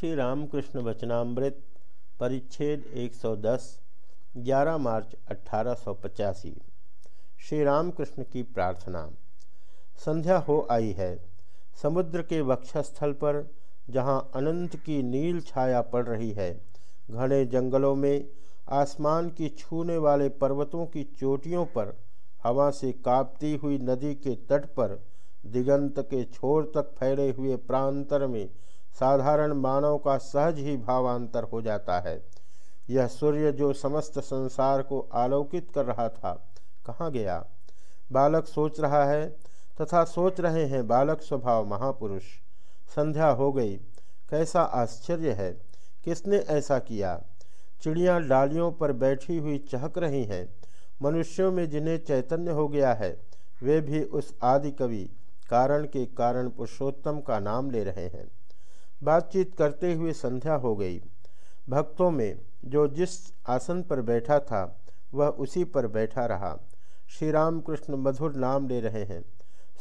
श्री रामकृष्ण वचनामृत, परिच्छेद 110 11 मार्च अट्ठारह श्री रामकृष्ण की प्रार्थना। संध्या हो आई है। समुद्र के वक्षस्थल पर, जहाँ अनंत की नील छाया पड़ रही है, घने जंगलों में, आसमान की छूने वाले पर्वतों की चोटियों पर, हवा से कांपती हुई नदी के तट पर, दिगंत के छोर तक फैले हुए प्रांतर में साधारण मानव का सहज ही भावांतर हो जाता है। यह सूर्य जो समस्त संसार को आलोकित कर रहा था, कहाँ गया? बालक सोच रहा है तथा सोच रहे हैं, बालक स्वभाव महापुरुष। संध्या हो गई। कैसा आश्चर्य है, किसने ऐसा किया? चिड़ियाँ डालियों पर बैठी हुई चहक रही हैं। मनुष्यों में जिन्हें चैतन्य हो गया है, वे भी उस आदि कवि कारण के कारण पुरुषोत्तम का नाम ले रहे हैं। बातचीत करते हुए संध्या हो गई। भक्तों में जो जिस आसन पर बैठा था, वह उसी पर बैठा रहा। श्री राम कृष्ण मधुर नाम ले रहे हैं।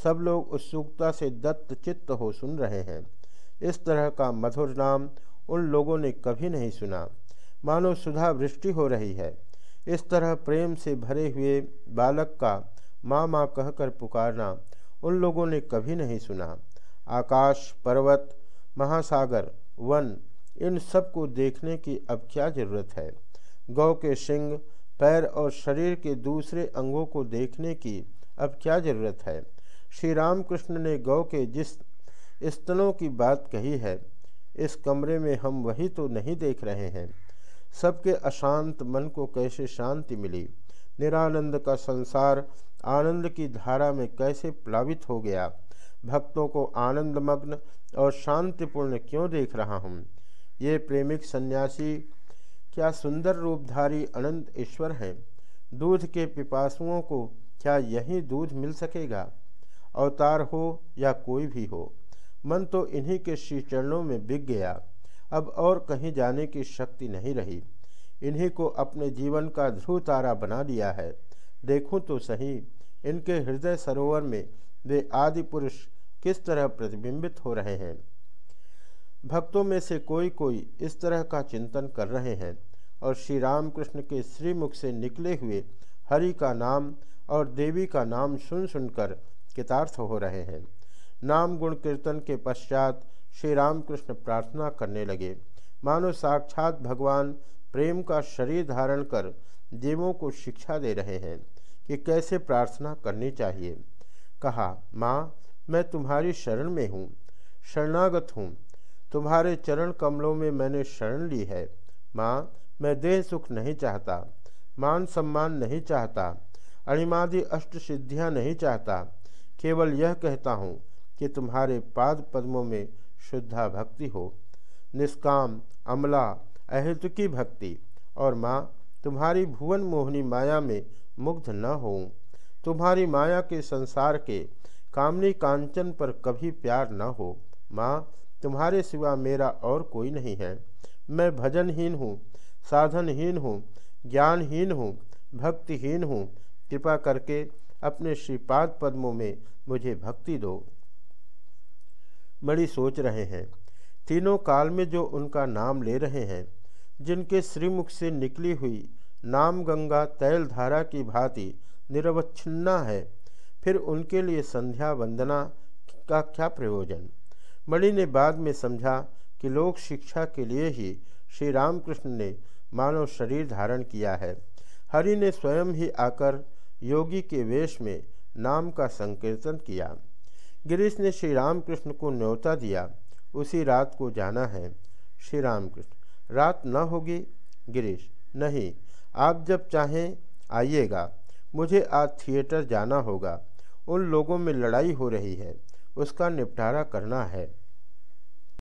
सब लोग उत्सुकता से दत्त चित्त हो सुन रहे हैं। इस तरह का मधुर नाम उन लोगों ने कभी नहीं सुना। मानो सुधा वृष्टि हो रही है। इस तरह प्रेम से भरे हुए बालक का माँ माँ कहकर पुकारना उन लोगों ने कभी नहीं सुना। आकाश, पर्वत महासागर, वन, इन सबको देखने की अब क्या ज़रूरत है? गौ के सिंग पैर और शरीर के दूसरे अंगों को देखने की अब क्या ज़रूरत है? श्री रामकृष्ण ने गौ के जिस स्तनों की बात कही है, इस कमरे में हम वही तो नहीं देख रहे हैं। सबके अशांत मन को कैसे शांति मिली? निरानंद का संसार आनंद की धारा में कैसे प्लावित हो गया? भक्तों को आनंदमग्न और शांतिपूर्ण क्यों देख रहा हूँ? ये प्रेमिक सन्यासी, क्या सुंदर रूपधारी अनंत ईश्वर हैं? दूध के पिपासुओं को क्या यही दूध मिल सकेगा? अवतार हो या कोई भी हो, मन तो इन्हीं के श्री चरणों में बिक गया। अब और कहीं जाने की शक्ति नहीं रही। इन्हीं को अपने जीवन का ध्रुव तारा बना दिया है। देखूँ तो सही, इनके हृदय सरोवर में वे आदि पुरुष किस तरह प्रतिबिंबित हो रहे हैं? भक्तों में से कोई कोई इस तरह का चिंतन कर रहे हैं और श्री रामकृष्ण के श्रीमुख से निकले हुए हरि का नाम और देवी का नाम सुन सुनकर कितार्थ हो रहे हैं। नाम गुण कीर्तन के पश्चात श्री रामकृष्ण प्रार्थना करने लगे। मानो साक्षात भगवान प्रेम का शरीर धारण कर जीवों को शिक्षा दे रहे हैं कि कैसे प्रार्थना करनी चाहिए। कहा, माँ, मैं तुम्हारी शरण में हूँ, शरणागत हूँ। तुम्हारे चरण कमलों में मैंने शरण ली है। माँ, मैं देह सुख नहीं चाहता, मान सम्मान नहीं चाहता, अणिमादि अष्ट सिद्धियाँ नहीं चाहता। केवल यह कहता हूँ कि तुम्हारे पाद पद्मों में शुद्धा भक्ति हो। निष्काम, अमला अहेतुकी भक्ति। और माँ, तुम्हारी भुवन मोहनी माया में मुग्ध न हो तुम्हारी माया के संसार के कामनी कांचन पर कभी प्यार न हो। माँ, तुम्हारे सिवा मेरा और कोई नहीं है। मैं भजनहीन हूँ, साधनहीन हूँ, ज्ञानहीन हूँ, भक्तिहीन हूँ। कृपा करके अपने श्रीपाद पद्मों में मुझे भक्ति दो। बड़ी सोच रहे हैं। तीनों काल में जो उनका नाम ले रहे हैं, जिनके श्रीमुख से निकली हुई नाम गंगा तैल धारा की भांति निरवच्छिन्ना है। फिर उनके लिए संध्या वंदना का क्या प्रयोजन? मणि ने बाद में समझा कि लोक शिक्षा के लिए ही श्री रामकृष्ण ने मानव शरीर धारण किया है। हरि ने स्वयं ही आकर योगी के वेश में नाम का संकीर्तन किया। गिरीश ने श्री रामकृष्ण को न्योता दिया। उसी रात को जाना है श्री रामकृष्ण रात न होगी? गिरीश, नहीं। आप जब चाहें, आइएगा। मुझे आज थिएटर जाना होगा। उन लोगों में लड़ाई हो रही है। उसका निपटारा करना है।